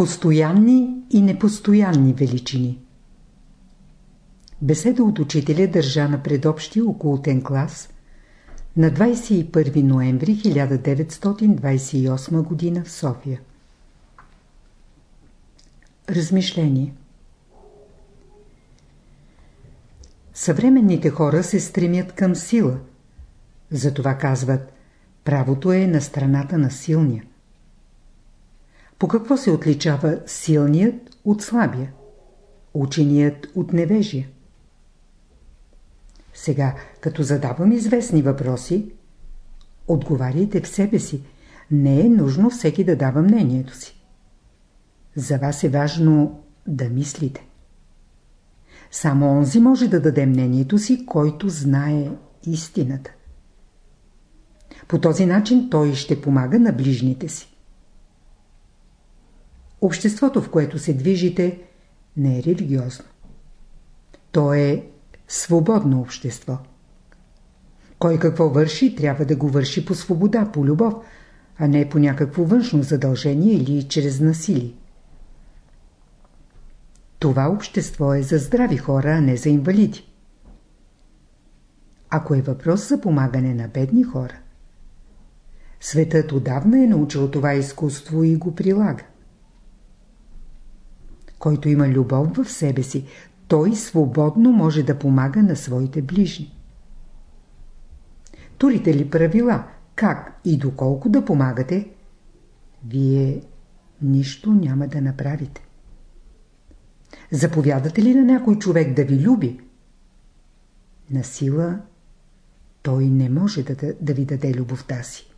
Постоянни и непостоянни величини Беседа от учителя държа на предобщи окултен клас на 21 ноември 1928 г. в София. Размишление Съвременните хора се стремят към сила. Затова казват, правото е на страната на силния. По какво се отличава силният от слабия? Ученият от невежия? Сега, като задавам известни въпроси, отговаряйте в себе си. Не е нужно всеки да дава мнението си. За вас е важно да мислите. Само онзи може да даде мнението си, който знае истината. По този начин той ще помага на ближните си. Обществото, в което се движите, не е религиозно. То е свободно общество. Кой какво върши, трябва да го върши по свобода, по любов, а не по някакво външно задължение или чрез насилие. Това общество е за здрави хора, а не за инвалиди. Ако е въпрос за помагане на бедни хора, светът отдавна е научил това изкуство и го прилага. Който има любов в себе си, той свободно може да помага на своите ближни. Турите ли правила, как и доколко да помагате, вие нищо няма да направите. Заповядате ли на някой човек да ви люби? На сила той не може да, да ви даде любовта си.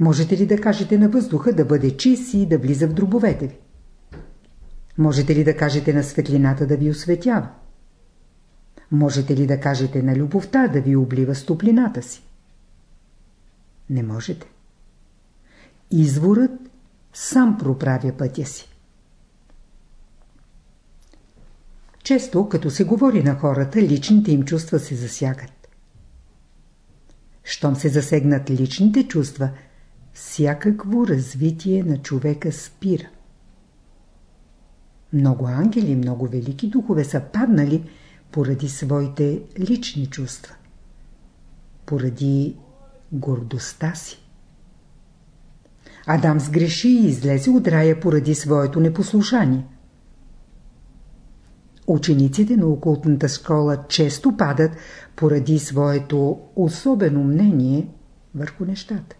Можете ли да кажете на въздуха да бъде чист и да влиза в дробовете ви? Можете ли да кажете на светлината да ви осветява? Можете ли да кажете на любовта да ви облива стоплината си? Не можете. Изворът сам проправя пътя си. Често, като се говори на хората, личните им чувства се засягат. Щом се засегнат личните чувства, всякакво развитие на човека спира. Много ангели, много велики духове са паднали поради своите лични чувства. Поради гордостта си. Адам сгреши и излезе от рая поради своето непослушание. Учениците на окултната школа често падат поради своето особено мнение върху нещата.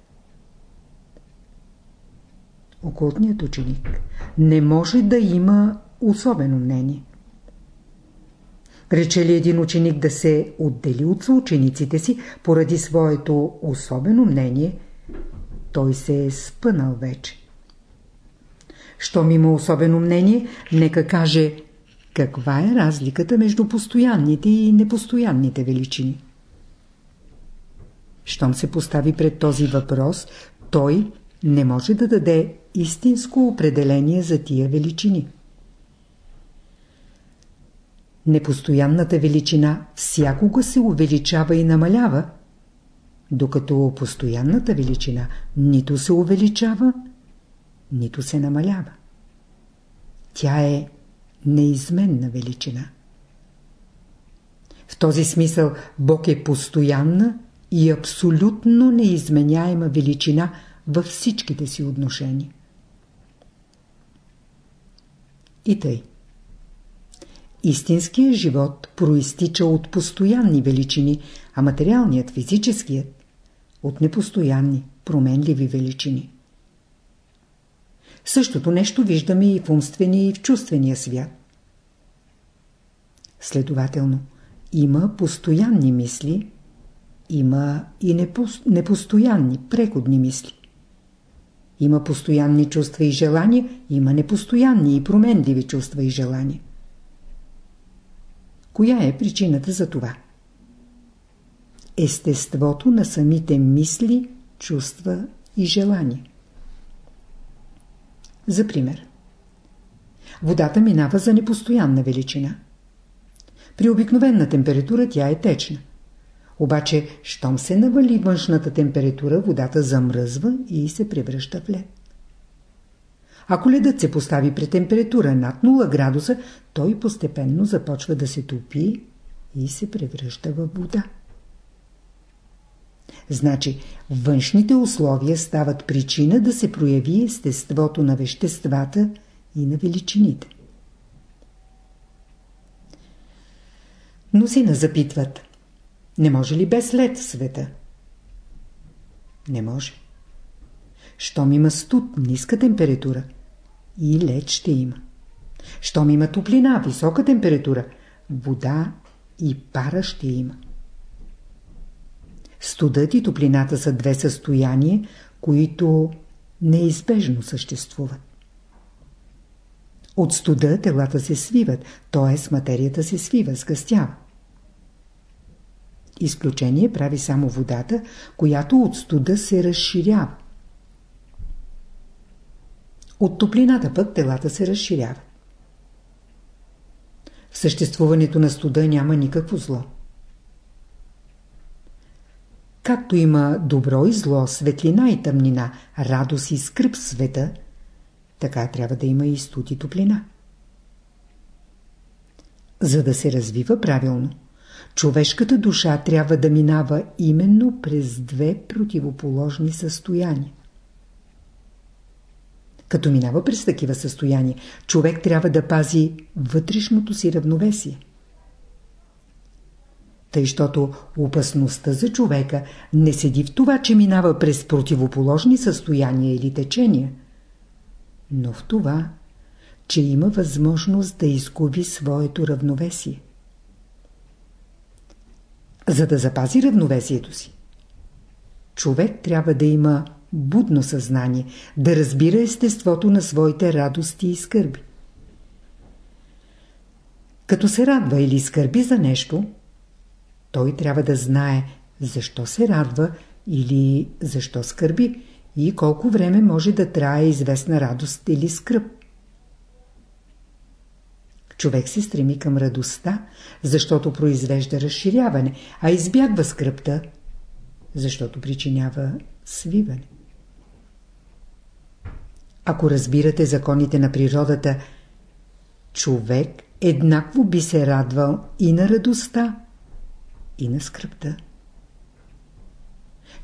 Окултният ученик не може да има особено мнение. Рече ли един ученик да се отдели от съучениците си поради своето особено мнение, той се е спънал вече. Щом има особено мнение, нека каже каква е разликата между постоянните и непостоянните величини. Щом се постави пред този въпрос, той не може да даде истинско определение за тия величини. Непостоянната величина всякога се увеличава и намалява, докато постоянната величина нито се увеличава, нито се намалява. Тя е неизменна величина. В този смисъл Бог е постоянна и абсолютно неизменяема величина във всичките си отношения. И тъй. Истинският живот проистича от постоянни величини, а материалният, физическият – от непостоянни, променливи величини. Същото нещо виждаме и в умствения и в чувствения свят. Следователно, има постоянни мисли, има и непостоянни, преходни мисли. Има постоянни чувства и желания, има непостоянни и променливи чувства и желания. Коя е причината за това? Естеството на самите мисли, чувства и желания. За пример. Водата минава за непостоянна величина. При обикновена температура тя е течна. Обаче, щом се навали външната температура, водата замръзва и се превръща в лед. Ако ледът се постави при температура над 0 градуса, той постепенно започва да се топи и се превръща в вода. Значи, външните условия стават причина да се прояви естеството на веществата и на величините. Мнозина запитват, не може ли без лед в света? Не може. Щом има студ, ниска температура, и лед ще има. Щом има топлина, висока температура, вода и пара ще има. Студът и топлината са две състояния, които неизбежно съществуват. От студа телата се свиват, т.е. материята се свива, сгъстява. Изключение прави само водата, която от студа се разширява. От топлината пък телата се разширяват. В съществуването на студа няма никакво зло. Както има добро и зло, светлина и тъмнина, радост и скръп света, така трябва да има и студ и топлина. За да се развива правилно, човешката душа трябва да минава именно през две противоположни състояния. Като минава през такива състояния, човек трябва да пази вътрешното си равновесие. Тъй, щото опасността за човека не седи в това, че минава през противоположни състояния или течения, но в това, че има възможност да изгуби своето равновесие. За да запази равновесието си, човек трябва да има будно съзнание, да разбира естеството на своите радости и скърби. Като се радва или скърби за нещо, той трябва да знае защо се радва или защо скърби и колко време може да трае известна радост или скръп. Човек се стреми към радостта, защото произвежда разширяване, а избягва скръпта, защото причинява свиване. Ако разбирате законите на природата, човек еднакво би се радвал и на радостта, и на скръпта.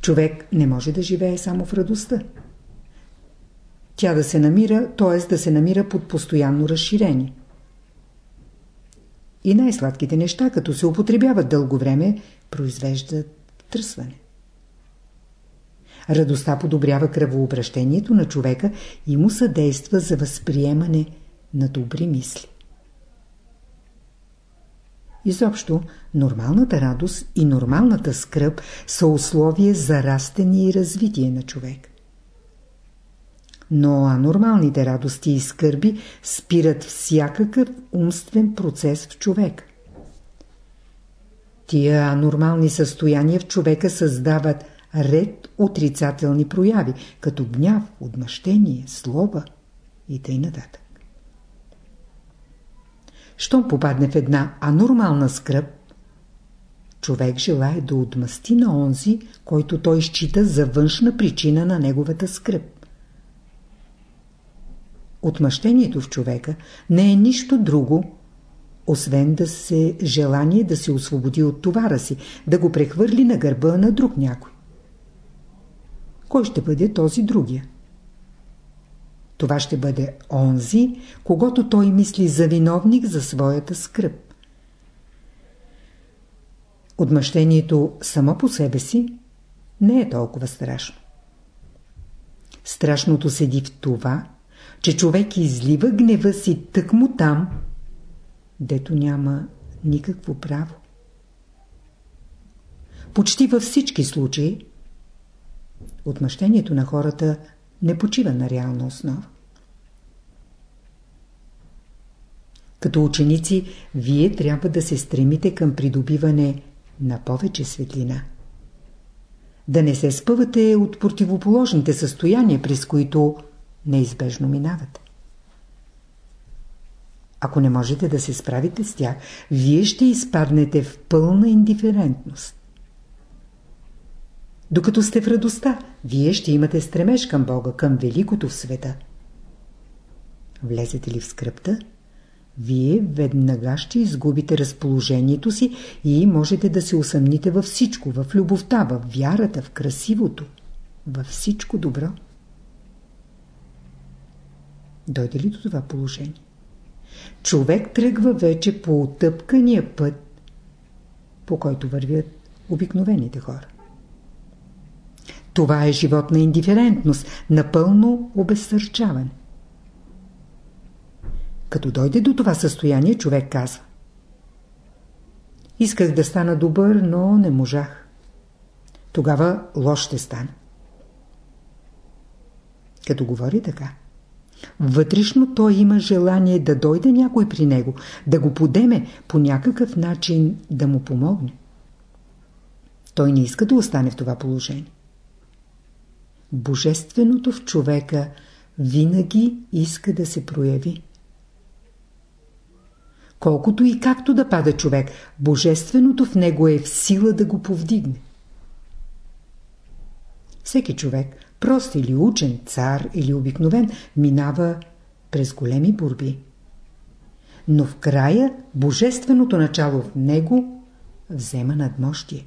Човек не може да живее само в радостта. Тя да се намира, т.е. да се намира под постоянно разширение. И най-сладките неща, като се употребяват дълго време, произвеждат тръсване. Радостта подобрява кръвообращението на човека и му съдейства за възприемане на добри мисли. Изобщо, нормалната радост и нормалната скръп са условия за растение и развитие на човек. Но анормалните радости и скърби спират всякакъв умствен процес в човек. Тия анормални състояния в човека създават ред отрицателни прояви, като гняв, отмъщение, злоба и т.н. Щом попадне в една анормална скръп, човек желая да отмъсти на онзи, който той счита за външна причина на неговата скръп. Отмъщението в човека не е нищо друго, освен да се желание да се освободи от товара си, да го прехвърли на гърба на друг някой. Кой ще бъде този другия? Това ще бъде онзи, когато той мисли за виновник за своята скръп. Отмъщението само по себе си не е толкова страшно. Страшното седи в това, че човек излива гнева си тъкмо там, дето няма никакво право. Почти във всички случаи отмъщението на хората не почива на реална основа. Като ученици, вие трябва да се стремите към придобиване на повече светлина. Да не се спъвате от противоположните състояния, през които неизбежно минавате. Ако не можете да се справите с тях, вие ще изпаднете в пълна индиферентност. Докато сте в радостта, вие ще имате стремеж към Бога, към великото в света. Влезете ли в скръпта, вие веднага ще изгубите разположението си и можете да се усъмните във всичко, в любовта, в вярата, в красивото, във всичко добро. Дойде ли до това положение? Човек тръгва вече по отъпкания път, по който вървят обикновените хора. Това е живот на индиферентност, напълно обезсърчаване. Като дойде до това състояние, човек казва Исках да стана добър, но не можах. Тогава лош ще стана. Като говори така, вътрешно той има желание да дойде някой при него, да го подеме по някакъв начин да му помогне. Той не иска да остане в това положение. Божественото в човека винаги иска да се прояви. Колкото и както да пада човек, божественото в него е в сила да го повдигне. Всеки човек, прост или учен, цар или обикновен, минава през големи борби. Но в края божественото начало в него взема надмощие.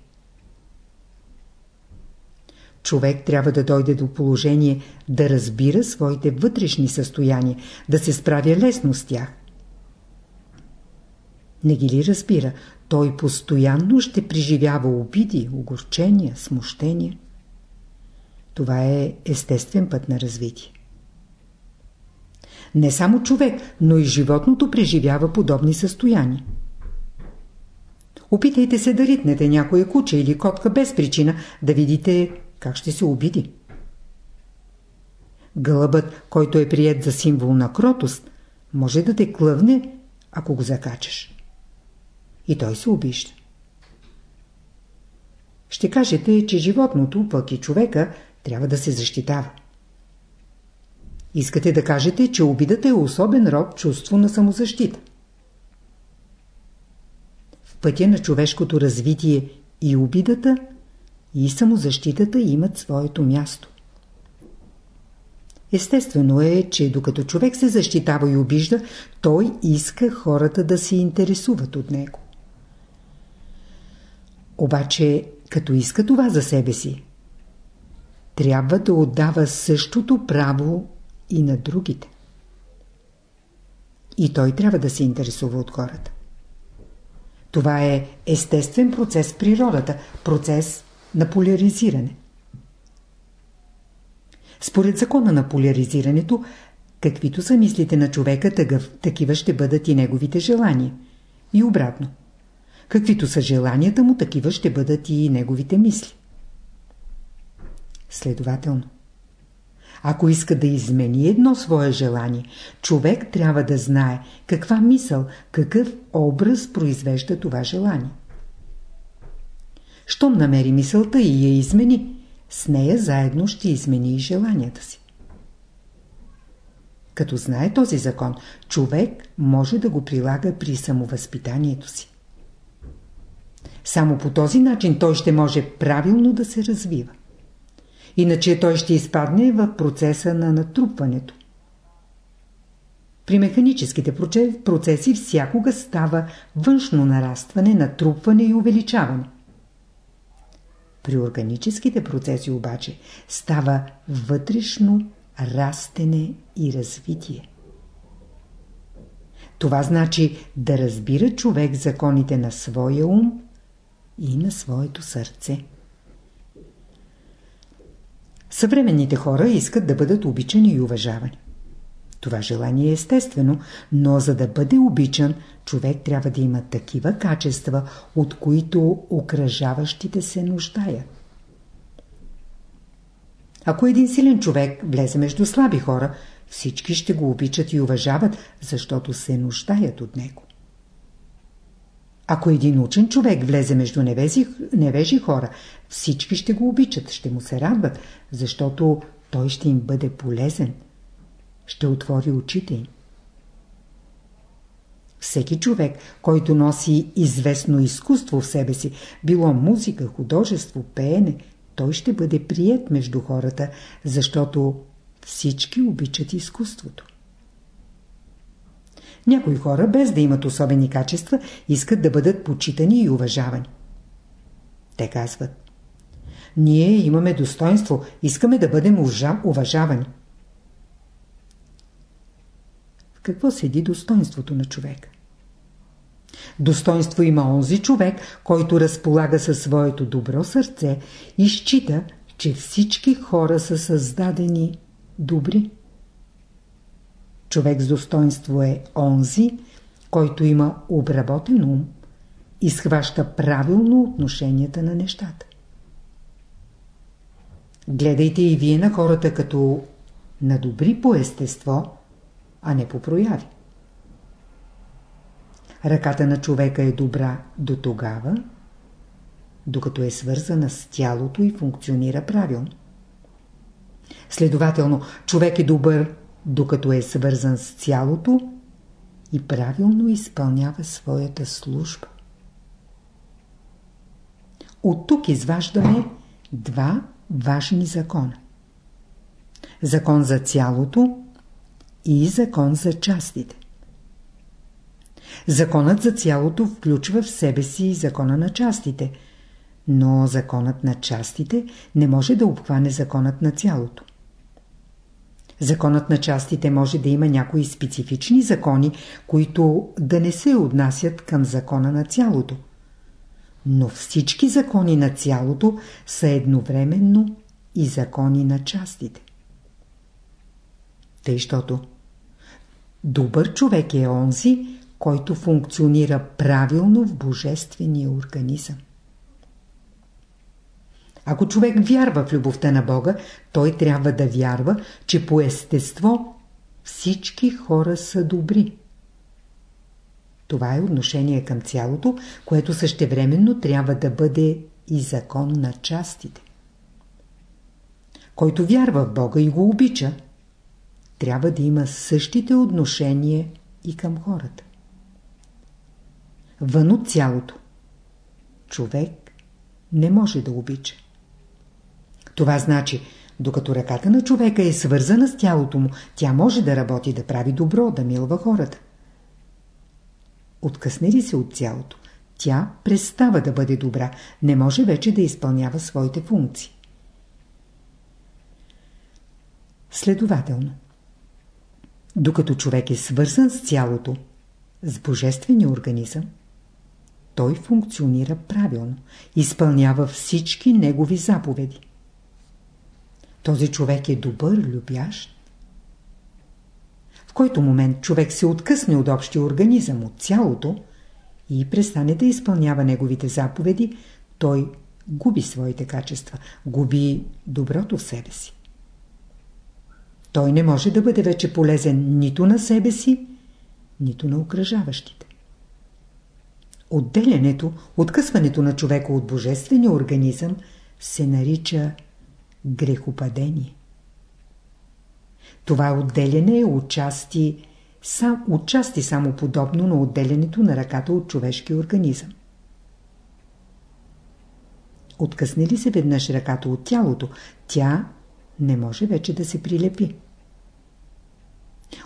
Човек трябва да дойде до положение да разбира своите вътрешни състояния, да се справя лесно с тях. Не ги ли разбира, той постоянно ще преживява обиди, огорчения, смущения. Това е естествен път на развитие. Не само човек, но и животното преживява подобни състояния. Опитайте се да ритнете някоя куче или котка без причина, да видите как ще се обиди. Гълъбът, който е прият за символ на кротост, може да те клъвне, ако го закачаш. И той се обижда. Ще кажете, че животното, пък и човека, трябва да се защитава. Искате да кажете, че обидата е особен род чувство на самозащита. В пътя на човешкото развитие и обидата, и самозащитата имат своето място. Естествено е, че докато човек се защитава и обижда, той иска хората да се интересуват от него. Обаче, като иска това за себе си, трябва да отдава същото право и на другите. И той трябва да се интересува от хората. Това е естествен процес в природата, процес на поляризиране. Според закона на поляризирането, каквито са мислите на човека, тъгъв, такива ще бъдат и неговите желания. И обратно. Каквито са желанията му, такива ще бъдат и неговите мисли. Следователно, ако иска да измени едно свое желание, човек трябва да знае каква мисъл, какъв образ произвежда това желание. Щом намери мисълта и я измени, с нея заедно ще измени и желанията си. Като знае този закон, човек може да го прилага при самовъзпитанието си. Само по този начин той ще може правилно да се развива. Иначе той ще изпадне в процеса на натрупването. При механическите процеси всякога става външно нарастване, натрупване и увеличаване. При органическите процеси обаче става вътрешно растене и развитие. Това значи да разбира човек законите на своя ум и на своето сърце. Съвременните хора искат да бъдат обичани и уважавани. Това желание е естествено, но за да бъде обичан, човек трябва да има такива качества, от които окръжаващите се нуждаят. Ако един силен човек влезе между слаби хора, всички ще го обичат и уважават, защото се нуждаят от него. Ако един учен човек влезе между невези, невежи хора, всички ще го обичат, ще му се радват, защото той ще им бъде полезен. Ще отвори очите им. Всеки човек, който носи известно изкуство в себе си, било музика, художество, пеене, той ще бъде прият между хората, защото всички обичат изкуството. Някои хора, без да имат особени качества, искат да бъдат почитани и уважавани. Те казват Ние имаме достоинство, искаме да бъдем уважавани. В какво седи достоинството на човека? Достоинство има онзи човек, който разполага със своето добро сърце и счита, че всички хора са създадени добри. Човек с достоинство е онзи, който има обработен ум и схваща правилно отношенията на нещата. Гледайте и вие на хората като на добри по естество, а не по прояви. Ръката на човека е добра до тогава, докато е свързана с тялото и функционира правилно. Следователно, човек е добър, докато е свързан с цялото и правилно изпълнява своята служба. От тук изваждаме два важни закона. Закон за цялото и закон за частите. Законът за цялото включва в себе си закона на частите, но законът на частите не може да обхване законът на цялото. Законът на частите може да има някои специфични закони, които да не се отнасят към закона на цялото. Но всички закони на цялото са едновременно и закони на частите. Тъй, щото добър човек е онзи, който функционира правилно в божествения организъм. Ако човек вярва в любовта на Бога, той трябва да вярва, че по естество всички хора са добри. Това е отношение към цялото, което същевременно трябва да бъде и закон на частите. Който вярва в Бога и го обича, трябва да има същите отношения и към хората. Вън от цялото. Човек не може да обича. Това значи, докато ръката на човека е свързана с тялото му, тя може да работи, да прави добро, да милва хората. Откъсне ли се от цялото, тя престава да бъде добра, не може вече да изпълнява своите функции. Следователно, докато човек е свързан с цялото, с божествения организъм, той функционира правилно, изпълнява всички негови заповеди. Този човек е добър, любящ. В който момент човек се откъсне от общия организъм, от цялото и престане да изпълнява неговите заповеди, той губи своите качества, губи доброто в себе си. Той не може да бъде вече полезен нито на себе си, нито на окръжаващите. Отделянето, откъсването на човека от божествения организъм се нарича грехопадение. Това отделяне е отчасти, сам, отчасти само подобно на отделянето на ръката от човешки организъм. Откъсне ли се веднъж ръката от тялото, тя не може вече да се прилепи.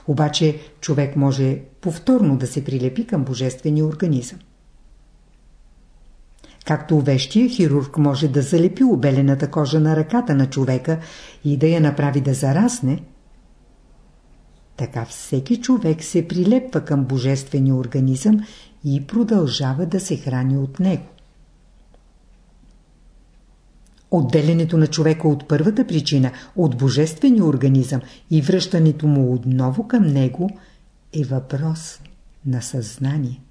Обаче човек може повторно да се прилепи към божествения организъм. Както вещия хирург може да залепи обелената кожа на ръката на човека и да я направи да зарасне, така всеки човек се прилепва към божествения организъм и продължава да се храни от него. Отделянето на човека от първата причина, от божествения организъм и връщането му отново към него е въпрос на съзнание.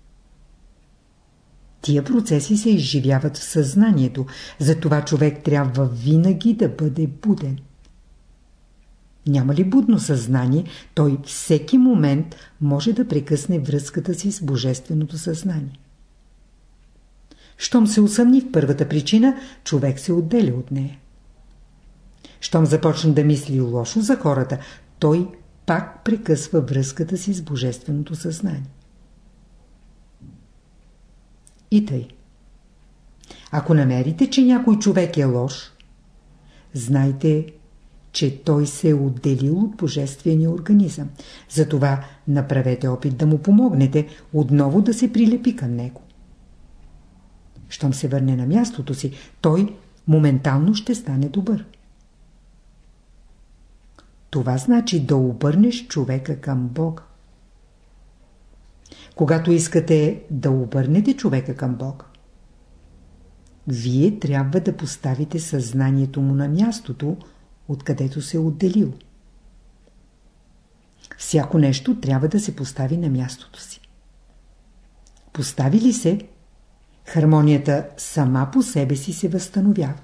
Тия процеси се изживяват в съзнанието, затова човек трябва винаги да бъде буден. Няма ли будно съзнание, той всеки момент може да прекъсне връзката си с Божественото съзнание. Щом се усъмни в първата причина, човек се отделя от нея. Щом започне да мисли лошо за хората, той пак прекъсва връзката си с Божественото съзнание. И тъй. Ако намерите, че някой човек е лош, знайте, че той се е отделил от божествения организъм. Затова направете опит да му помогнете отново да се прилепи към него. Щом се върне на мястото си, той моментално ще стане добър. Това значи да обърнеш човека към Бога. Когато искате да обърнете човека към Бог, вие трябва да поставите съзнанието му на мястото, откъдето се е отделил. Всяко нещо трябва да се постави на мястото си. Постави ли се, хармонията сама по себе си се възстановява.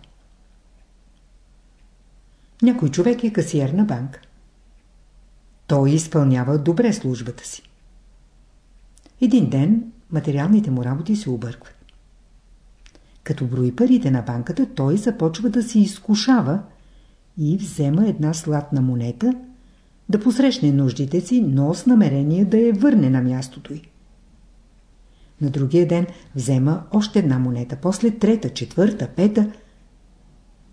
Някой човек е касиер на банка. Той изпълнява добре службата си. Един ден материалните му работи се объркват. Като брои парите на банката, той започва да се изкушава и взема една златна монета да посрещне нуждите си, но с намерение да я върне на мястото й. На другия ден взема още една монета, после трета, четвърта, пета,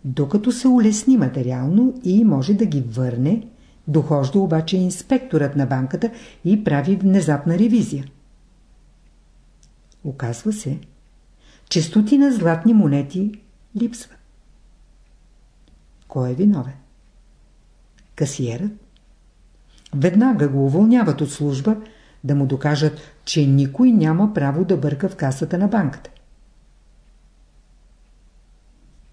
докато се улесни материално и може да ги върне, дохожда обаче инспекторът на банката и прави внезапна ревизия. Оказва се, че стотина златни монети липсват. Кой е виновен? Касиерът? Веднага го уволняват от служба, да му докажат, че никой няма право да бърка в касата на банката.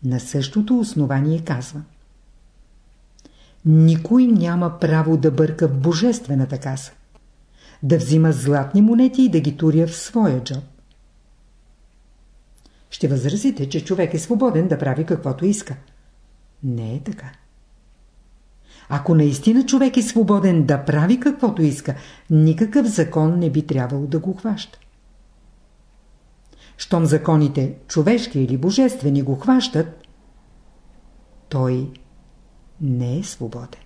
На същото основание казва Никой няма право да бърка в божествената каса, да взима златни монети и да ги туря в своя джоб. Ще възразите, че човек е свободен да прави каквото иска. Не е така. Ако наистина човек е свободен да прави каквото иска, никакъв закон не би трябвало да го хваща. Щом законите, човешки или божествени, го хващат, той не е свободен.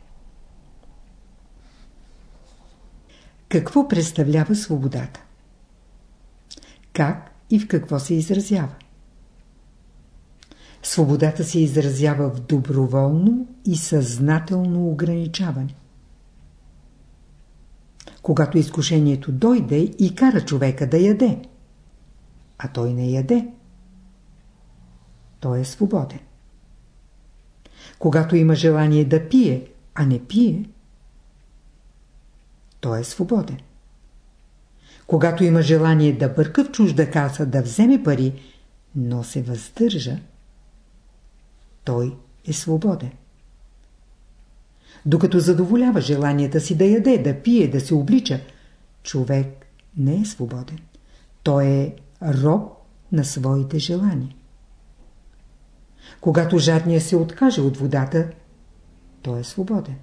Какво представлява свободата? Как и в какво се изразява? Свободата се изразява в доброволно и съзнателно ограничаване. Когато изкушението дойде и кара човека да яде, а той не яде, той е свободен. Когато има желание да пие, а не пие, той е свободен. Когато има желание да бърка в чужда каса, да вземе пари, но се въздържа, той е свободен. Докато задоволява желанията си да яде, да пие, да се облича, човек не е свободен. Той е роб на своите желания. Когато жадния се откаже от водата, той е свободен.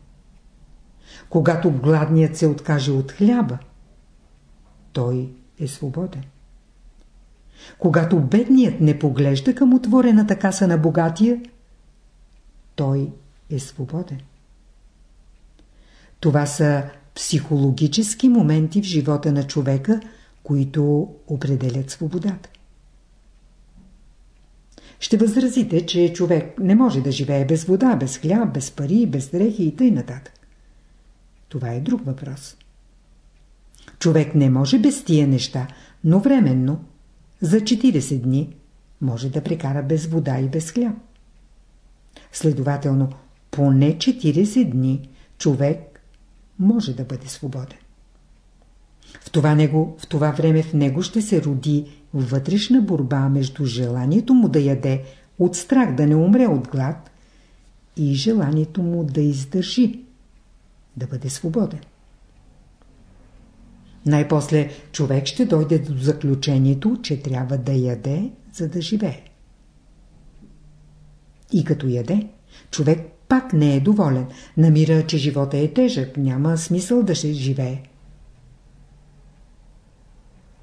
Когато гладният се откаже от хляба, той е свободен. Когато бедният не поглежда към отворената каса на богатия, той е свободен. Това са психологически моменти в живота на човека, които определят свободата. Ще възразите, че човек не може да живее без вода, без хляб, без пари, без дрехи и т.н. Това е друг въпрос. Човек не може без тия неща, но временно, за 40 дни, може да прекара без вода и без хляб. Следователно, поне 40 дни човек може да бъде свободен. В това, него, в това време в него ще се роди вътрешна борба между желанието му да яде от страх да не умре от глад и желанието му да издържи, да бъде свободен. Най-после човек ще дойде до заключението, че трябва да яде, за да живее. И като яде, човек пак не е доволен. Намира, че живота е тежък, няма смисъл да се живее.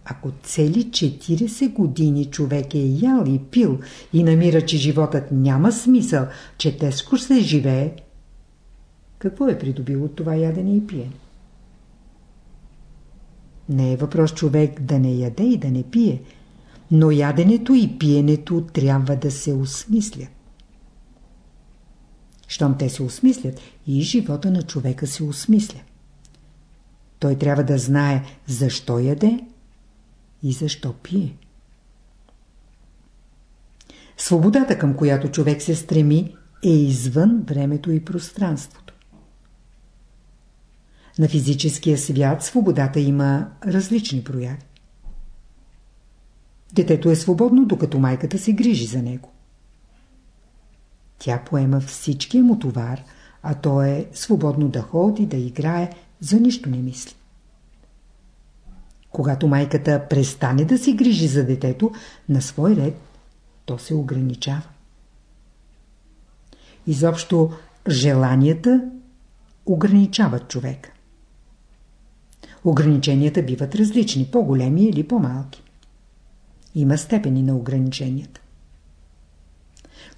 Ако цели 40 години човек е ял и пил и намира, че животът няма смисъл, че тежко се живее, какво е придобил от това ядене и пиене? Не е въпрос човек да не яде и да не пие, но яденето и пиенето трябва да се осмислят. Щом те се осмислят, и живота на човека се осмисля. Той трябва да знае защо яде и защо пие. Свободата, към която човек се стреми, е извън времето и пространството. На физическия свят свободата има различни прояви. Детето е свободно, докато майката се грижи за него. Тя поема всичкия му товар, а то е свободно да ходи, да играе, за нищо не мисли. Когато майката престане да се грижи за детето, на свой ред, то се ограничава. Изобщо желанията ограничават човека. Ограниченията биват различни, по-големи или по-малки. Има степени на ограниченията.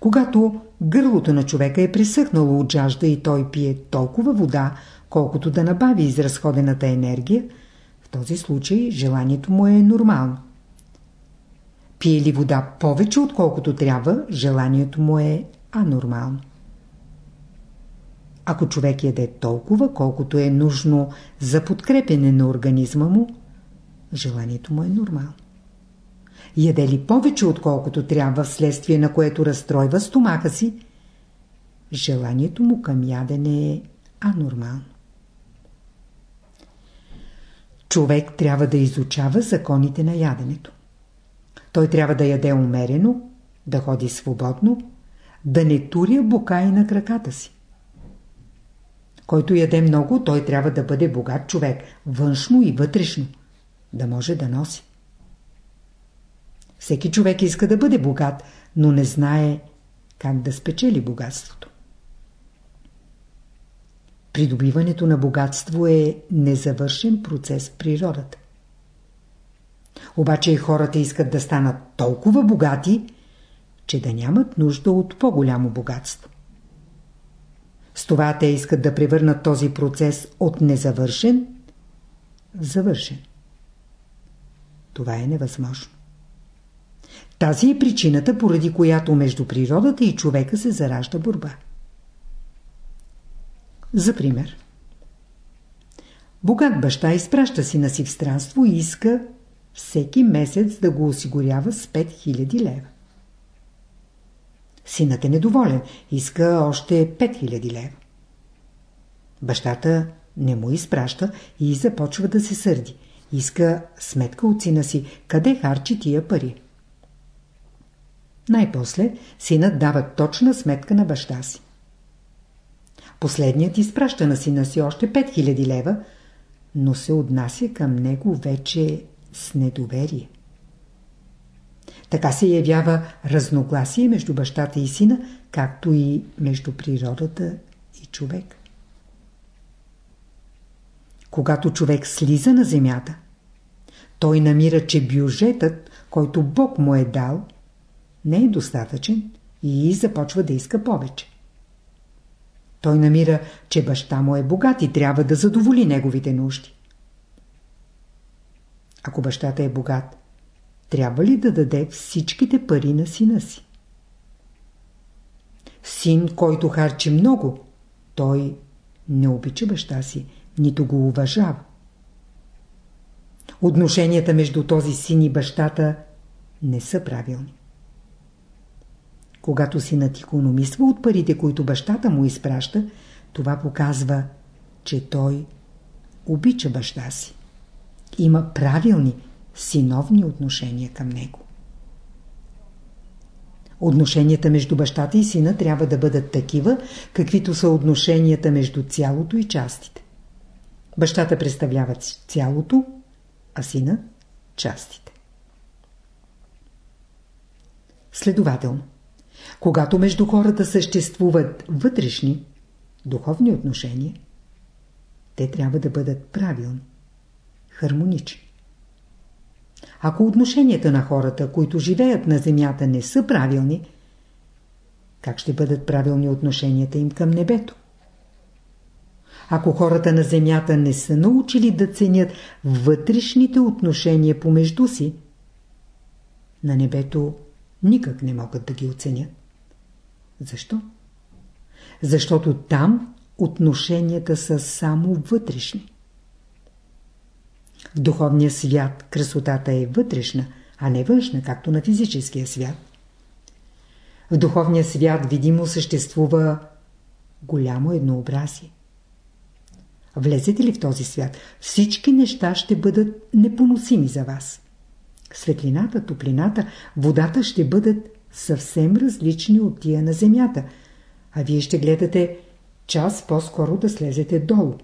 Когато гърлото на човека е пресъхнало от жажда и той пие толкова вода, колкото да набави изразходената енергия, в този случай желанието му е нормално. Пие ли вода повече отколкото трябва, желанието му е анормално. Ако човек яде толкова, колкото е нужно за подкрепене на организма му, желанието му е нормално. Яде ли повече отколкото трябва, вследствие на което разстройва стомаха си, желанието му към ядене е анормално. Човек трябва да изучава законите на яденето. Той трябва да яде умерено, да ходи свободно, да не туря букаи на краката си. Който яде много, той трябва да бъде богат човек, външно и вътрешно, да може да носи. Всеки човек иска да бъде богат, но не знае как да спечели богатството. Придобиването на богатство е незавършен процес в природата. Обаче и хората искат да станат толкова богати, че да нямат нужда от по-голямо богатство. С това те искат да превърнат този процес от незавършен в завършен. Това е невъзможно. Тази е причината, поради която между природата и човека се заражда борба. За пример. Богат баща изпраща сина си в странство и иска всеки месец да го осигурява с 5000 лева. Синът е недоволен, иска още 5000 лева. Бащата не му изпраща и започва да се сърди. Иска сметка от сина си, къде харчи тия пари. Най-после синът дава точна сметка на баща си. Последният изпраща на сина си още 5000 лева, но се отнася към него вече с недоверие. Така се явява разногласие между бащата и сина, както и между природата и човек. Когато човек слиза на земята, той намира, че бюджетът, който Бог му е дал, не е достатъчен и започва да иска повече. Той намира, че баща му е богат и трябва да задоволи неговите нужди. Ако бащата е богат, трябва ли да даде всичките пари на сина си? Син, който харчи много, той не обича баща си, нито го уважава. Отношенията между този син и бащата не са правилни. Когато синът економисва от парите, които бащата му изпраща, това показва, че той обича баща си. Има правилни, синовни отношения към него. Отношенията между бащата и сина трябва да бъдат такива, каквито са отношенията между цялото и частите. Бащата представлява цялото, а сина – частите. Следователно, когато между хората съществуват вътрешни, духовни отношения, те трябва да бъдат правилни, хармонични. Ако отношенията на хората, които живеят на земята, не са правилни, как ще бъдат правилни отношенията им към небето? Ако хората на земята не са научили да ценят вътрешните отношения помежду си, на небето никак не могат да ги оценят. Защо? защото там отношенията са само вътрешни. В духовния свят красотата е вътрешна, а не външна, както на физическия свят. В духовния свят видимо съществува голямо еднообразие. Влезете ли в този свят, всички неща ще бъдат непоносими за вас. Светлината, топлината, водата ще бъдат съвсем различни от тия на земята, а вие ще гледате час по-скоро да слезете долу.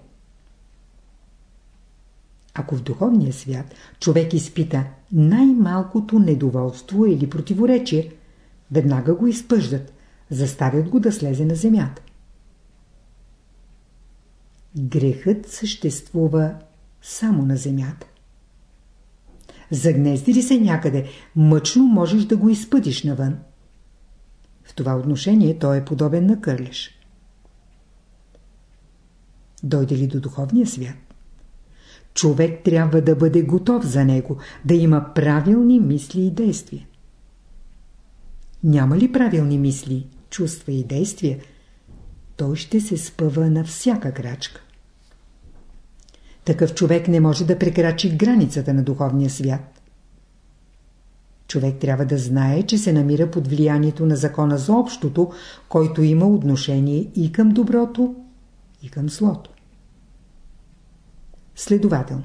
Ако в духовния свят човек изпита най-малкото недоволство или противоречие, веднага го изпъждат, заставят го да слезе на земята. Грехът съществува само на земята. Загнезди ли се някъде, мъчно можеш да го изпъдиш навън. В това отношение той е подобен на кърлеш. Дойде ли до духовния свят? Човек трябва да бъде готов за него, да има правилни мисли и действия. Няма ли правилни мисли, чувства и действия, той ще се спъва на всяка крачка. Такъв човек не може да прекрачи границата на духовния свят. Човек трябва да знае, че се намира под влиянието на закона за общото, който има отношение и към доброто, и към злото. Следователно,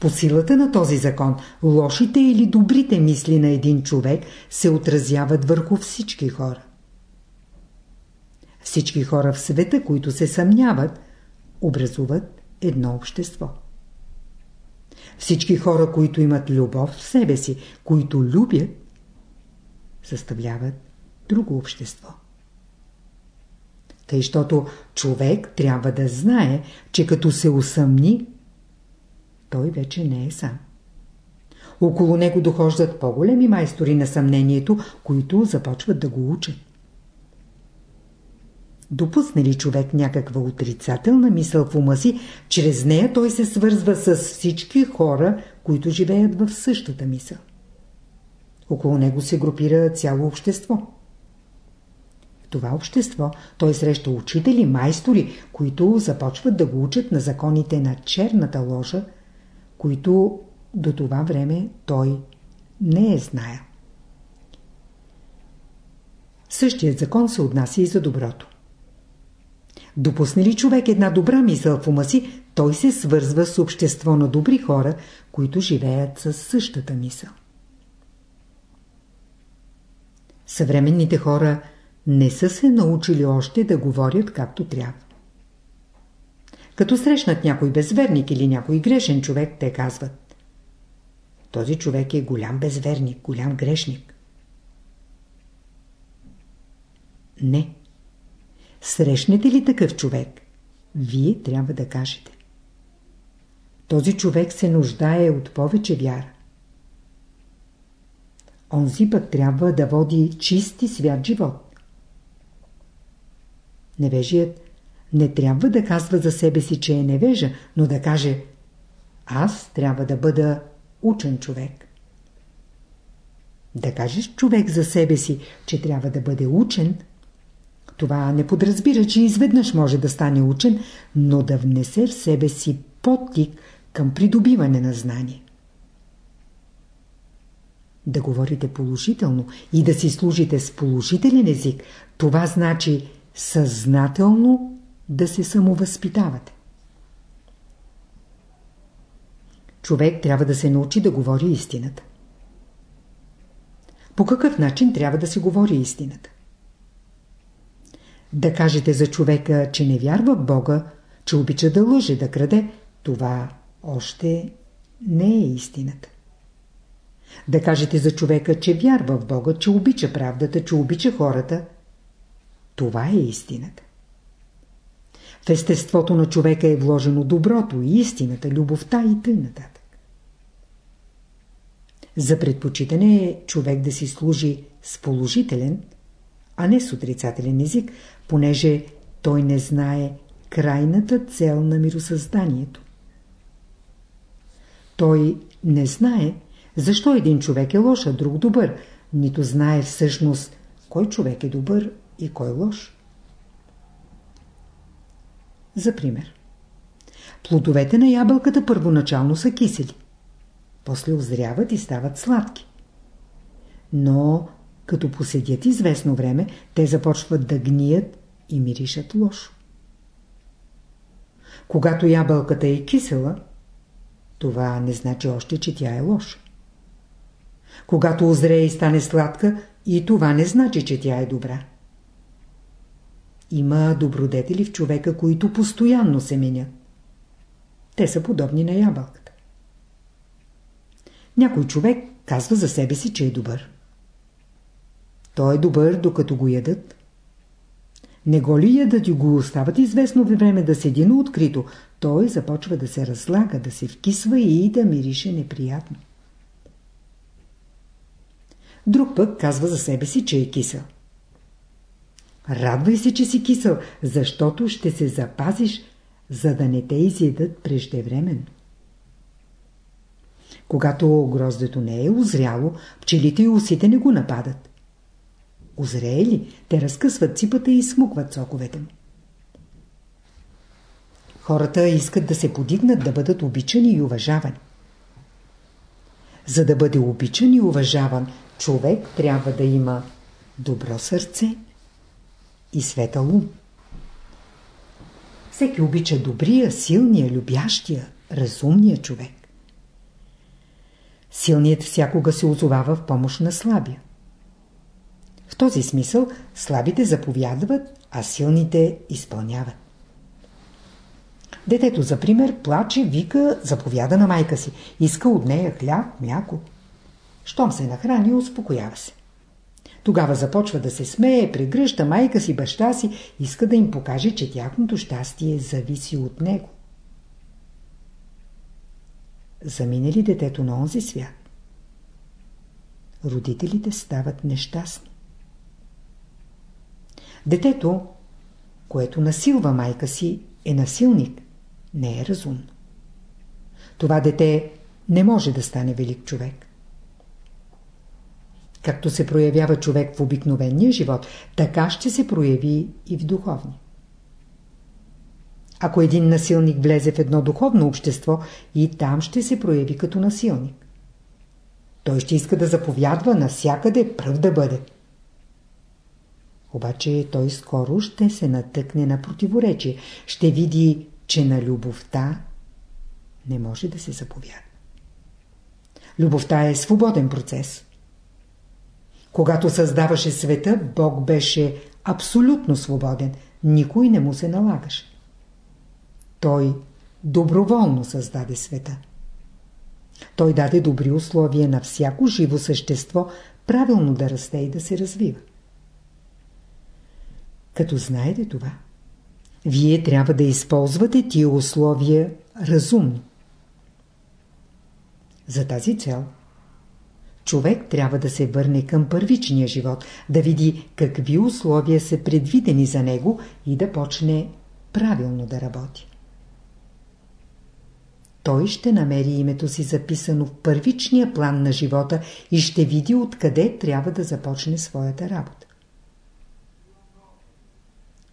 по силата на този закон, лошите или добрите мисли на един човек се отразяват върху всички хора. Всички хора в света, които се съмняват, образуват едно общество. Всички хора, които имат любов в себе си, които любят, съставляват друго общество. Тъй, защото човек трябва да знае, че като се усъмни, той вече не е сам. Около него дохождат по-големи майстори на съмнението, които започват да го учат. Допусне ли човек някаква отрицателна мисъл в ума си, чрез нея той се свързва с всички хора, които живеят в същата мисъл. Около него се групира цяло общество. В това общество той среща учители, майстори, които започват да го учат на законите на черната ложа, които до това време той не е знаел. Същият закон се отнася и за доброто. Допусне ли човек една добра мисъл в ума си, той се свързва с общество на добри хора, които живеят със същата мисъл. Съвременните хора не са се научили още да говорят както трябва. Като срещнат някой безверник или някой грешен човек, те казват Този човек е голям безверник, голям грешник. Не. Срещнете ли такъв човек? Вие трябва да кажете. Този човек се нуждае от повече вяра. Онзи пък трябва да води чисти свят живот. Невежият не трябва да казва за себе си, че е невежа, но да каже аз трябва да бъда учен човек. Да кажеш човек за себе си, че трябва да бъде учен – това не подразбира, че изведнъж може да стане учен, но да внесе в себе си подтик към придобиване на знание. Да говорите положително и да си служите с положителен език, това значи съзнателно да се самовъзпитавате. Човек трябва да се научи да говори истината. По какъв начин трябва да се говори истината? Да кажете за човека, че не вярва в Бога, че обича да лъже, да краде, това още не е истината. Да кажете за човека, че вярва в Бога, че обича правдата, че обича хората, това е истината. В естеството на човека е вложено доброто, истината, любовта и т.н. За предпочитане е човек да си служи с положителен, а не с отрицателен език, понеже той не знае крайната цел на миросъзданието. Той не знае защо един човек е лош, а друг добър, нито знае всъщност кой човек е добър и кой лош. За пример. Плодовете на ябълката първоначално са кисели. После озряват и стават сладки. Но като поседят известно време, те започват да гният и миришат лошо. Когато ябълката е кисела, това не значи още, че тя е лоша. Когато озрее и стане сладка, и това не значи, че тя е добра. Има добродетели в човека, които постоянно се менят. Те са подобни на ябълката. Някой човек казва за себе си, че е добър. Той е добър, докато го ядат. Не го ли ядат и го остават известно време да седи на открито, той започва да се разлага, да се вкисва и да мирише неприятно. Друг пък казва за себе си, че е кисел. Радвай се, че си кисел, защото ще се запазиш, за да не те изядат преждевременно. Когато гроздето не е озряло, пчелите и усите не го нападат. Озрее ли, те разкъсват ципата и смукват соковете му. Хората искат да се подигнат, да бъдат обичани и уважавани. За да бъде обичан и уважаван, човек трябва да има добро сърце и светъл ум. Всеки обича добрия, силния, любящия, разумния човек. Силният всякога се озовава в помощ на слабия. В този смисъл слабите заповядват, а силните изпълняват. Детето, за пример, плаче, вика, заповяда на майка си. Иска от нея хляб, мляко. Щом се нахрани, успокоява се. Тогава започва да се смее, прегръща майка си, баща си, иска да им покаже, че тяхното щастие зависи от него. Замине ли детето на онзи свят? Родителите стават нещастни. Детето, което насилва майка си, е насилник, не е разумно. Това дете не може да стане велик човек. Както се проявява човек в обикновения живот, така ще се прояви и в духовни. Ако един насилник влезе в едно духовно общество, и там ще се прояви като насилник. Той ще иска да заповядва навсякъде пръв да бъде. Обаче той скоро ще се натъкне на противоречие. Ще види, че на любовта не може да се заповяда. Любовта е свободен процес. Когато създаваше света, Бог беше абсолютно свободен. Никой не му се налагаше. Той доброволно създаде света. Той даде добри условия на всяко живо същество правилно да расте и да се развива. Като знаете това, вие трябва да използвате тия условия разумно. За тази цел човек трябва да се върне към първичния живот, да види какви условия са предвидени за него и да почне правилно да работи. Той ще намери името си записано в първичния план на живота и ще види откъде трябва да започне своята работа.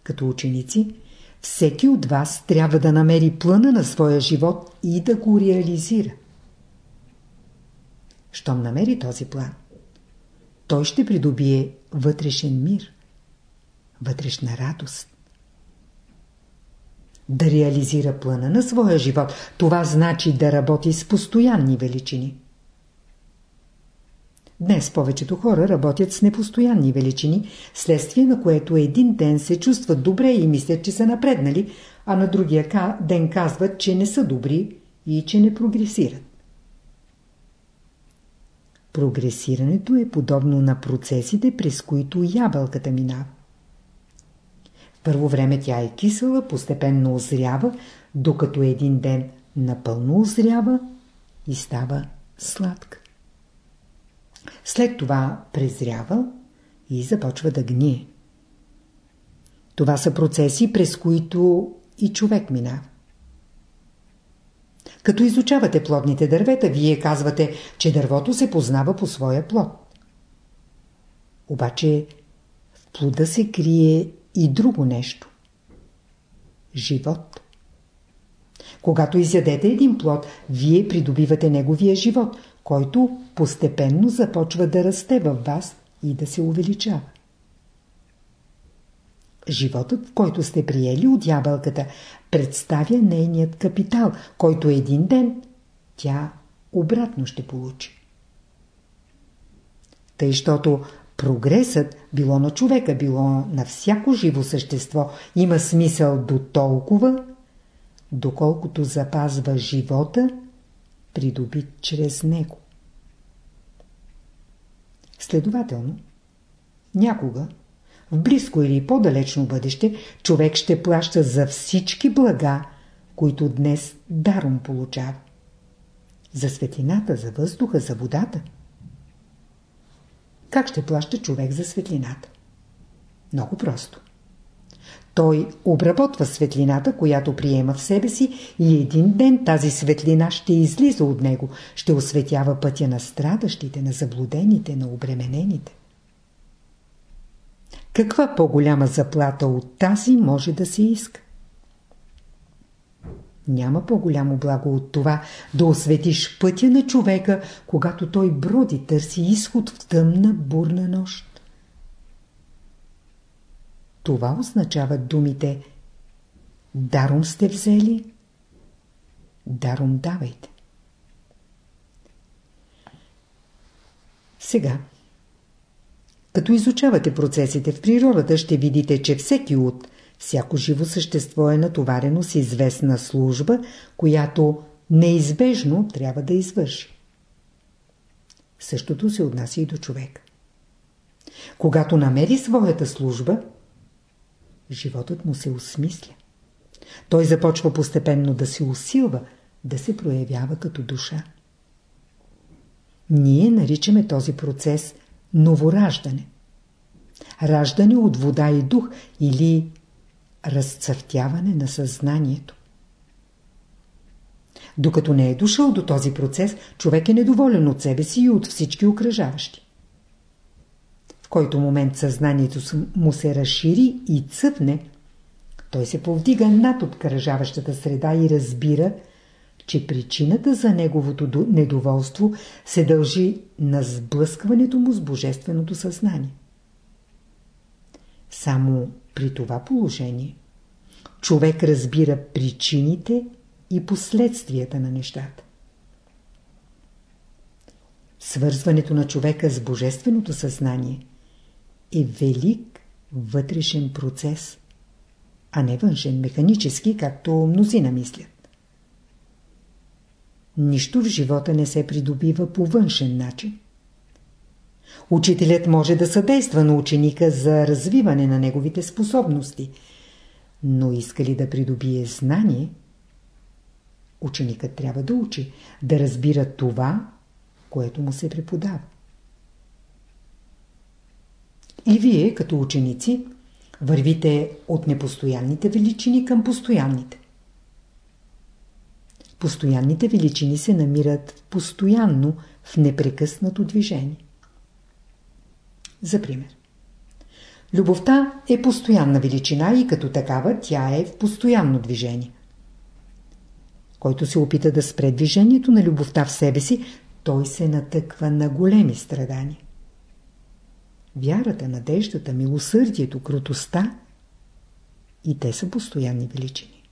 Като ученици, всеки от вас трябва да намери плъна на своя живот и да го реализира. Щом намери този план, той ще придобие вътрешен мир, вътрешна радост. Да реализира плана на своя живот, това значи да работи с постоянни величини. Днес повечето хора работят с непостоянни величини, следствие на което един ден се чувстват добре и мислят, че са напреднали, а на другия ден казват, че не са добри и че не прогресират. Прогресирането е подобно на процесите, през които ябълката минава. В първо време тя е кисела, постепенно озрява, докато един ден напълно озрява и става сладка. След това презрява и започва да гние. Това са процеси, през които и човек минава. Като изучавате плодните дървета, вие казвате, че дървото се познава по своя плод. Обаче в плода се крие и друго нещо. живот. Когато изядете един плод, вие придобивате неговия живот, който постепенно започва да расте във вас и да се увеличава. Животът, в който сте приели от ябълката, представя нейният капитал, който един ден тя обратно ще получи. Тъй, щото прогресът, било на човека, било на всяко живо същество, има смисъл до толкова, доколкото запазва живота, придобит чрез него. Следователно, някога, в близко или по-далечно бъдеще, човек ще плаща за всички блага, които днес даром получава. За светлината, за въздуха, за водата. Как ще плаща човек за светлината? Много просто. Той обработва светлината, която приема в себе си и един ден тази светлина ще излиза от него, ще осветява пътя на страдащите, на заблудените, на обременените. Каква по-голяма заплата от тази може да се иска? Няма по-голямо благо от това да осветиш пътя на човека, когато той броди, търси изход в тъмна, бурна нощ. Това означават думите Даром сте взели, даром давайте. Сега, като изучавате процесите в природата, ще видите, че всеки от всяко живо същество е натоварено с известна служба, която неизбежно трябва да извърши. Същото се отнася и до човек. Когато намери своята служба, животът му се осмисля. Той започва постепенно да се усилва, да се проявява като душа. Ние наричаме този процес новораждане. Раждане от вода и дух или разцъфтяване на съзнанието. Докато не е дошъл до този процес, човек е недоволен от себе си и от всички окръжаващи. Който момент съзнанието му се разшири и цъфне, той се повдига над обкръжаващата среда и разбира, че причината за неговото недоволство се дължи на сблъскването му с божественото съзнание. Само при това положение човек разбира причините и последствията на нещата. Свързването на човека с божественото съзнание е велик вътрешен процес, а не външен, механически, както мнозина мислят. Нищо в живота не се придобива по външен начин. Учителят може да съдейства на ученика за развиване на неговите способности, но иска ли да придобие знание, ученикът трябва да учи, да разбира това, което му се преподава. И вие, като ученици, вървите от непостоянните величини към постоянните. Постоянните величини се намират постоянно в непрекъснато движение. За пример. Любовта е постоянна величина и като такава тя е в постоянно движение. Който се опита да спре движението на любовта в себе си, той се натъква на големи страдания. Вярата, надеждата, милосърдието, крутостта и те са постоянни величини.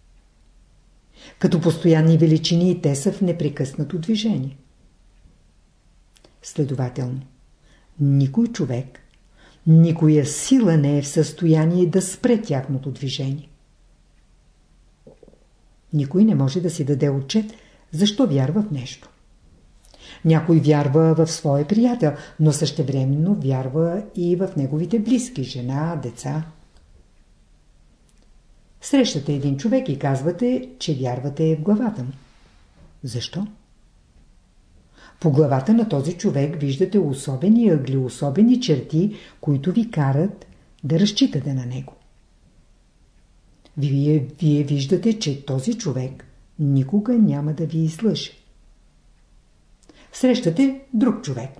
Като постоянни величини те са в непрекъснато движение. Следователно, никой човек, никоя сила не е в състояние да спре тяхното движение. Никой не може да си даде отчет, защо вярва в нещо. Някой вярва в своя приятел, но същевременно вярва и в неговите близки, жена, деца. Срещате един човек и казвате, че вярвате в главата му. Защо? По главата на този човек виждате особени ъгли, особени черти, които ви карат да разчитате на него. Вие, вие виждате, че този човек никога няма да ви излъже. Срещате друг човек.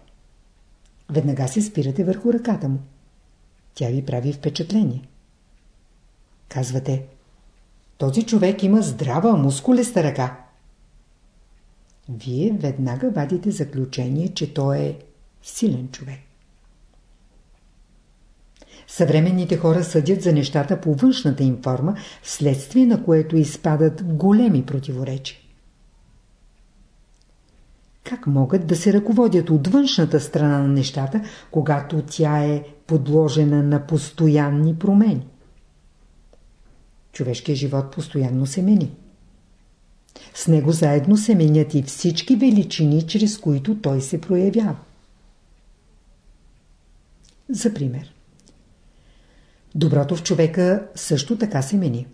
Веднага се спирате върху ръката му. Тя ви прави впечатление. Казвате, Този човек има здрава, мускулеста ръка. Вие веднага вадите заключение, че той е силен човек. Съвременните хора съдят за нещата по външната им форма, вследствие на което изпадат големи противоречия. Как могат да се ръководят от външната страна на нещата, когато тя е подложена на постоянни промени? Човешкият живот постоянно се мени. С него заедно се менят и всички величини, чрез които той се проявява. За пример. Доброто в човека също така се мени.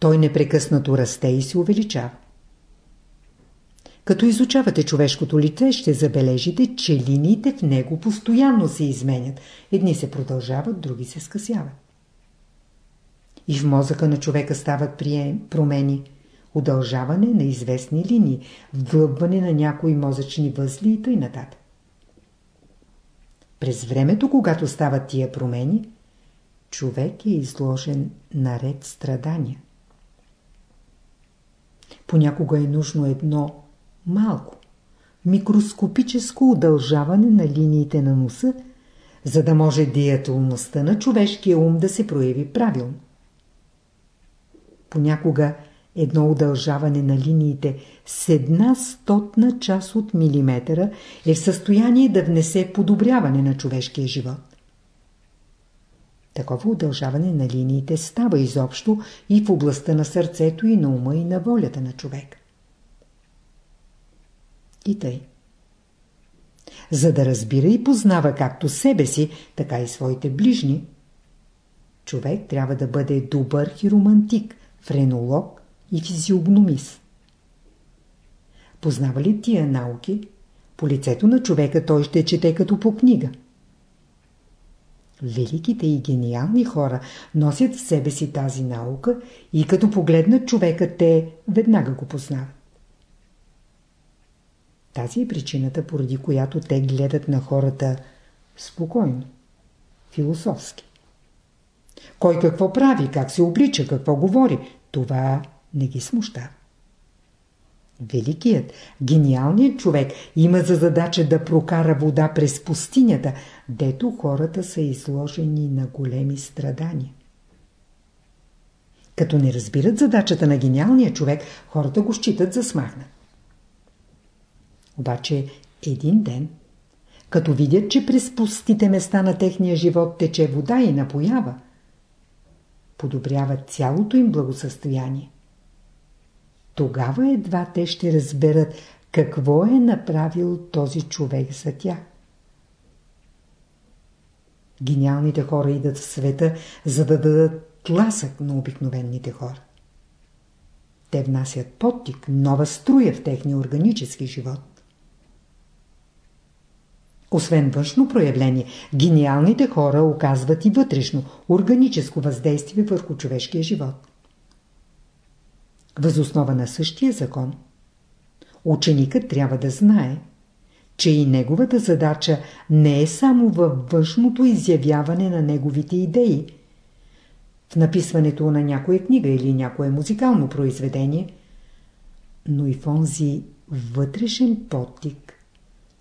Той непрекъснато расте и се увеличава. Като изучавате човешкото лице, ще забележите, че линиите в него постоянно се изменят. Едни се продължават, други се скъсяват. И в мозъка на човека стават промени. Удължаване на известни линии, вглъбване на някои мозъчни възли и т.н. През времето, когато стават тия промени, човек е изложен наред страдания. Понякога е нужно едно малко, микроскопическо удължаване на линиите на носа, за да може деятелността на човешкия ум да се прояви правилно. Понякога едно удължаване на линиите с една стотна част от милиметъра е в състояние да внесе подобряване на човешкия живот. Такова удължаване на линиите става изобщо и в областта на сърцето и на ума и на волята на човек. И тъй. За да разбира и познава както себе си, така и своите ближни, човек трябва да бъде добър хиромантик, френолог и физиогномист. Познава ли тия науки, по лицето на човека той ще чете като по книга. Великите и гениални хора носят в себе си тази наука и като погледнат човека, те веднага го познават. Тази е причината, поради която те гледат на хората спокойно, философски. Кой какво прави, как се облича, какво говори, това не ги смущава. Великият, гениалният човек има за задача да прокара вода през пустинята, дето хората са изложени на големи страдания. Като не разбират задачата на гениалния човек, хората го считат за смахнат. Обаче един ден, като видят, че през пустите места на техния живот тече вода и напоява, подобряват цялото им благосъстояние. Тогава едва те ще разберат какво е направил този човек за тях. Гениалните хора идат в света, за да дадат тласък на обикновените хора. Те внасят подтик, нова струя в техния органически живот. Освен външно проявление, гениалните хора оказват и вътрешно, органическо въздействие върху човешкия живот. Възоснова на същия закон, ученикът трябва да знае, че и неговата задача не е само във външното изявяване на неговите идеи, в написването на някоя книга или някое музикално произведение, но и в онзи вътрешен подтик,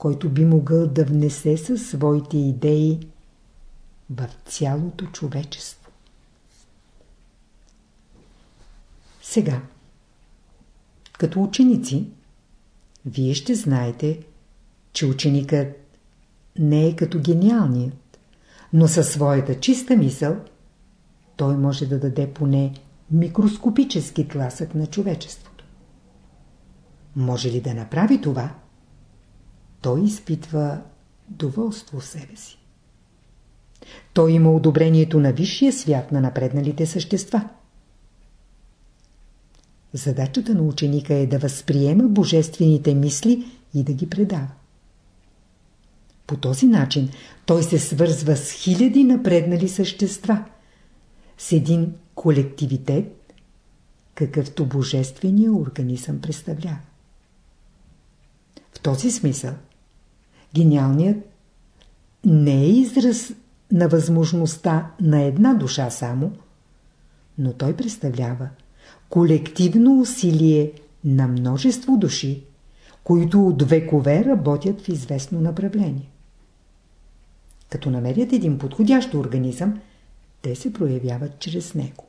който би могъл да внесе със своите идеи в цялото човечество. Сега, като ученици, вие ще знаете, че ученикът не е като гениалният, но със своята чиста мисъл той може да даде поне микроскопически тласък на човечеството. Може ли да направи това? Той изпитва доволство в себе си. Той има одобрението на висшия свят на напредналите същества. Задачата на ученика е да възприема божествените мисли и да ги предава. По този начин той се свързва с хиляди напреднали същества, с един колективитет, какъвто божествения организъм представлява. В този смисъл Гениалният не е израз на възможността на една душа само, но той представлява колективно усилие на множество души, които от векове работят в известно направление. Като намерят един подходящ организъм, те се проявяват чрез него.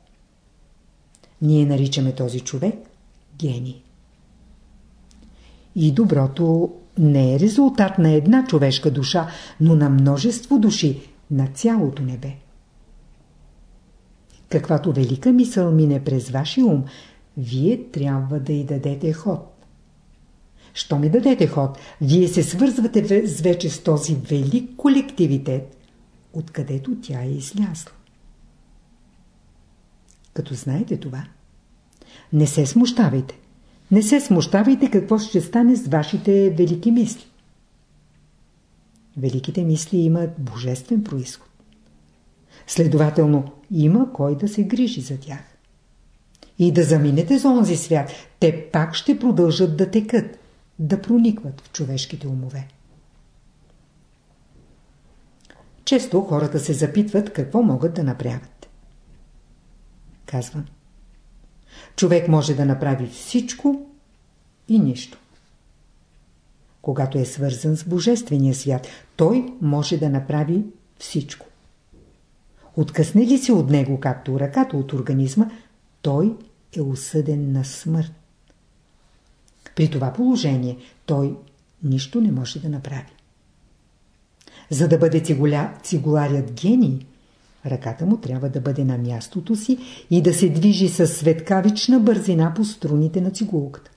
Ние наричаме този човек гений. И доброто не е резултат на една човешка душа, но на множество души, на цялото небе. Каквато велика мисъл мине през вашия ум, вие трябва да й дадете ход. Що ми дадете ход, вие се свързвате с вече с този велик колективитет, откъдето тя е излязла. Като знаете това, не се смущавайте. Не се смущавайте какво ще стане с вашите велики мисли. Великите мисли имат божествен происход. Следователно, има кой да се грижи за тях. И да заминете за онзи свят, те пак ще продължат да текат, да проникват в човешките умове. Често хората се запитват какво могат да направят. Казвам. Човек може да направи всичко и нищо. Когато е свързан с Божествения свят, той може да направи всичко. Откъсне ли се от него, както ръката от организма, той е осъден на смърт. При това положение той нищо не може да направи. За да бъде цигуля, цигуларят гений, ръката му трябва да бъде на мястото си и да се движи със светкавична бързина по струните на цигулката.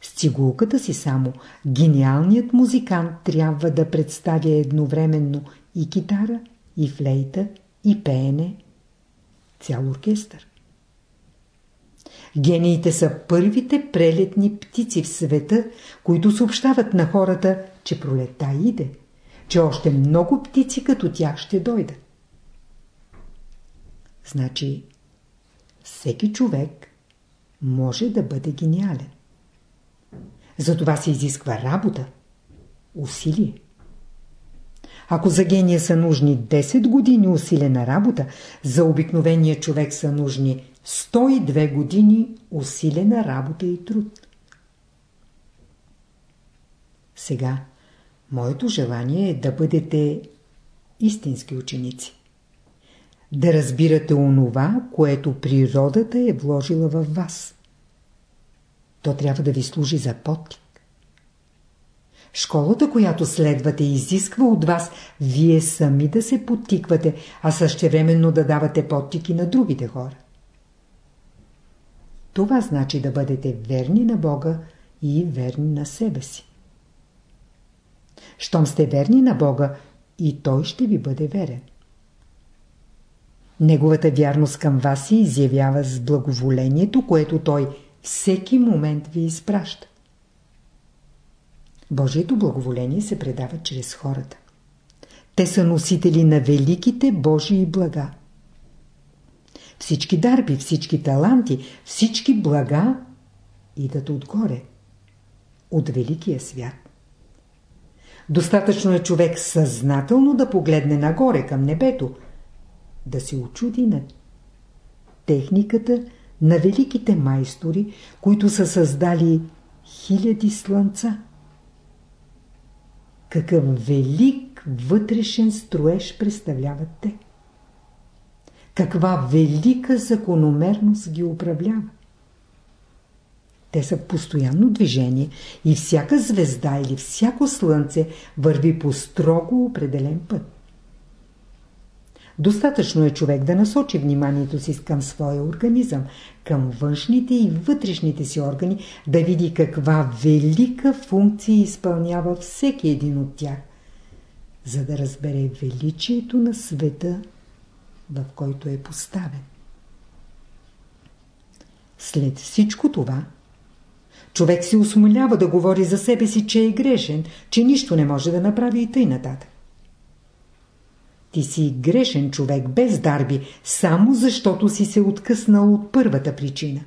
С цигулката си само гениалният музикант трябва да представя едновременно и китара, и флейта, и пеене, цял оркестър. Гениите са първите прелетни птици в света, които съобщават на хората, че пролета иде, че още много птици като тях ще дойдат. Значи, всеки човек може да бъде гениален. За това се изисква работа, усилие. Ако за гения са нужни 10 години усилена работа, за обикновения човек са нужни 102 години усилена работа и труд. Сега, моето желание е да бъдете истински ученици. Да разбирате онова, което природата е вложила в вас. То трябва да ви служи за подтик. Школата, която следвате, изисква от вас вие сами да се подтиквате, а същевременно да давате подтики на другите хора. Това значи да бъдете верни на Бога и верни на себе си. Щом сте верни на Бога, и Той ще ви бъде верен. Неговата вярност към вас се изявява с благоволението, което Той всеки момент ви изпраща. Божието благоволение се предава чрез хората. Те са носители на великите Божии блага. Всички дарби, всички таланти, всички блага идат отгоре, от великия свят. Достатъчно е човек съзнателно да погледне нагоре към небето, да се очуди на техниката на великите майстори, които са създали хиляди слънца. Какъв велик вътрешен строеж представляват те? Каква велика закономерност ги управлява? Те са постоянно движение и всяка звезда или всяко слънце върви по строго определен път. Достатъчно е човек да насочи вниманието си към своя организъм, към външните и вътрешните си органи, да види каква велика функция изпълнява всеки един от тях, за да разбере величието на света, в който е поставен. След всичко това, човек се осмолява да говори за себе си, че е грешен, че нищо не може да направи и тъй нататък. Ти си грешен човек без дарби, само защото си се откъснал от първата причина.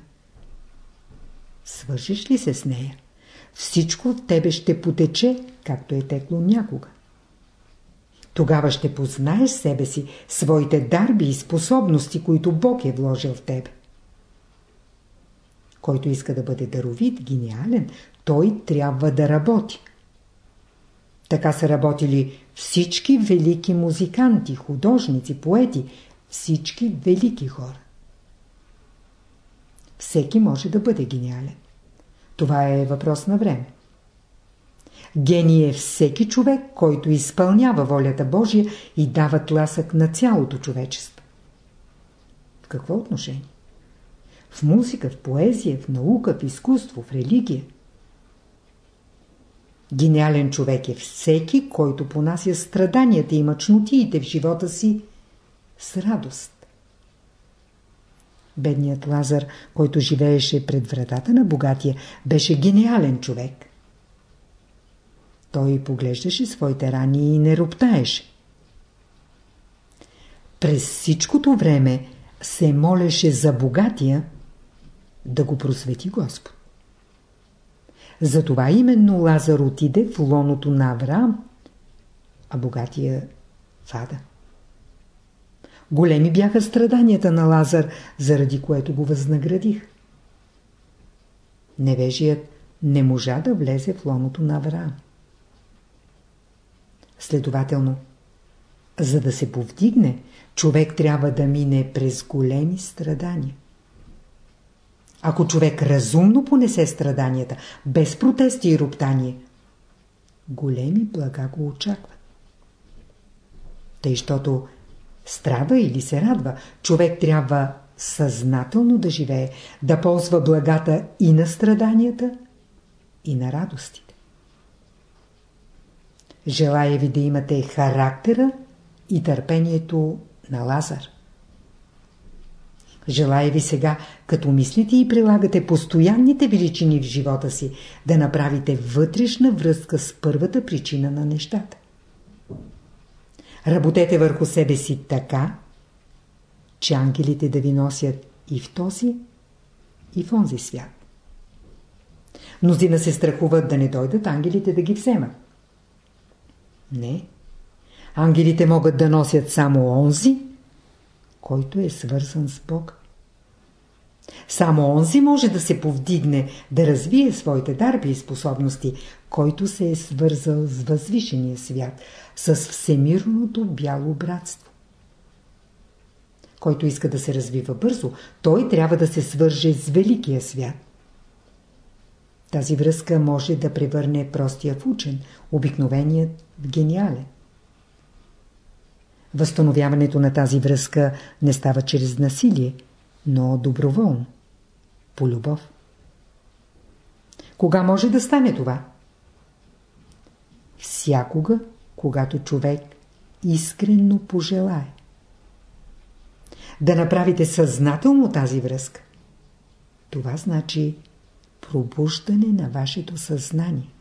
Свържиш ли се с нея? Всичко от тебе ще потече, както е текло някога. Тогава ще познаеш себе си, своите дарби и способности, които Бог е вложил в тебе. Който иска да бъде даровит, гениален, той трябва да работи. Така са работили всички велики музиканти, художници, поети, всички велики хора. Всеки може да бъде гениален. Това е въпрос на време. Гений е всеки човек, който изпълнява волята Божия и дава тласък на цялото човечество. В какво отношение? В музика, в поезия, в наука, в изкуство, в религия. Гениален човек е всеки, който понася страданията и мъчнотиите в живота си с радост. Бедният Лазар, който живееше пред вратата на богатия, беше гениален човек. Той поглеждаше своите рани и не роптаеше. През всичкото време се молеше за богатия да го просвети Господ. Затова именно Лазар отиде в лоното на Авраам, а богатия в Ада. Големи бяха страданията на Лазар, заради което го възнаградих. Невежият не можа да влезе в лоното на Авраам. Следователно, за да се повдигне, човек трябва да мине през големи страдания. Ако човек разумно понесе страданията, без протести и роптание, големи блага го очакват. Тъй, щото страда или се радва, човек трябва съзнателно да живее, да ползва благата и на страданията, и на радостите. Желая ви да имате характера и търпението на Лазар. Желая ви сега, като мислите и прилагате постоянните величини в живота си, да направите вътрешна връзка с първата причина на нещата. Работете върху себе си така, че ангелите да ви носят и в този, и в онзи свят. Мнозина се страхуват да не дойдат ангелите да ги вземат. Не. Ангелите могат да носят само онзи, който е свързан с Бог. Само онзи може да се повдигне, да развие своите дарби и способности, който се е свързал с възвишения свят, с всемирното бяло братство. Който иска да се развива бързо, той трябва да се свърже с великия свят. Тази връзка може да превърне простия в учен, обикновеният в гениален. Възстановяването на тази връзка не става чрез насилие, но доброволно, по любов. Кога може да стане това? Всякога, когато човек искренно пожелае. Да направите съзнателно тази връзка. Това значи пробуждане на вашето съзнание.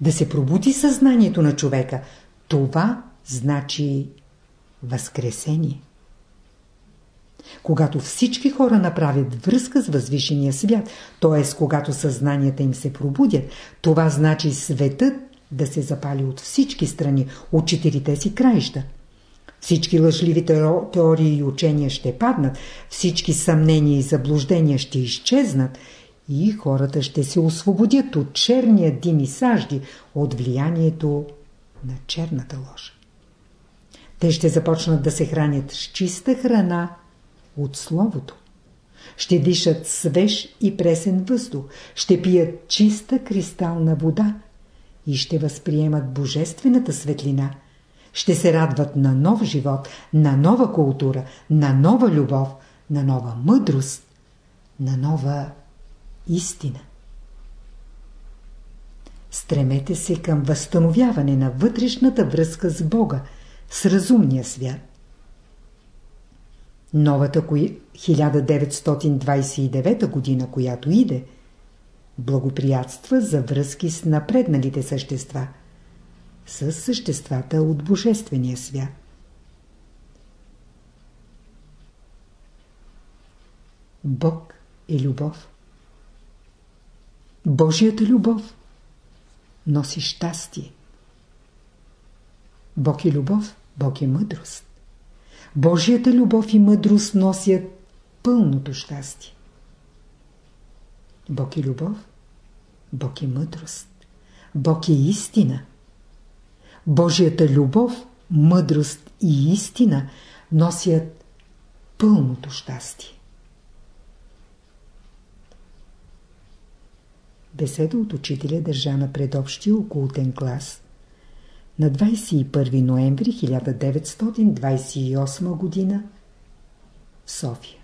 Да се пробуди съзнанието на човека, това значи възкресение. Когато всички хора направят връзка с възвишения свят, т.е. когато съзнанията им се пробудят, това значи светът да се запали от всички страни, от четирите си краища. Всички лъжливи теории и учения ще паднат, всички съмнения и заблуждения ще изчезнат и хората ще се освободят от черния дим и сажди, от влиянието на черната ложа. Те ще започнат да се хранят с чиста храна от Словото. Ще дишат свеж и пресен въздух, ще пият чиста кристална вода и ще възприемат божествената светлина. Ще се радват на нов живот, на нова култура, на нова любов, на нова мъдрост, на нова истина. Стремете се към възстановяване на вътрешната връзка с Бога, с разумния свят. Новата 1929 година, която иде, благоприятства за връзки с напредналите същества, с съществата от Божествения свят. Бог е любов. Божията любов носи щастие. Бог е любов, Бог е мъдрост. Божията любов и мъдрост носят пълното щастие. Бог е любов, Бог е мъдрост, Бог е истина. Божията любов, мъдрост и истина носят пълното щастие. Беседа от учителя държана пред общия окултен клас на 21 ноември 1928 г. в София.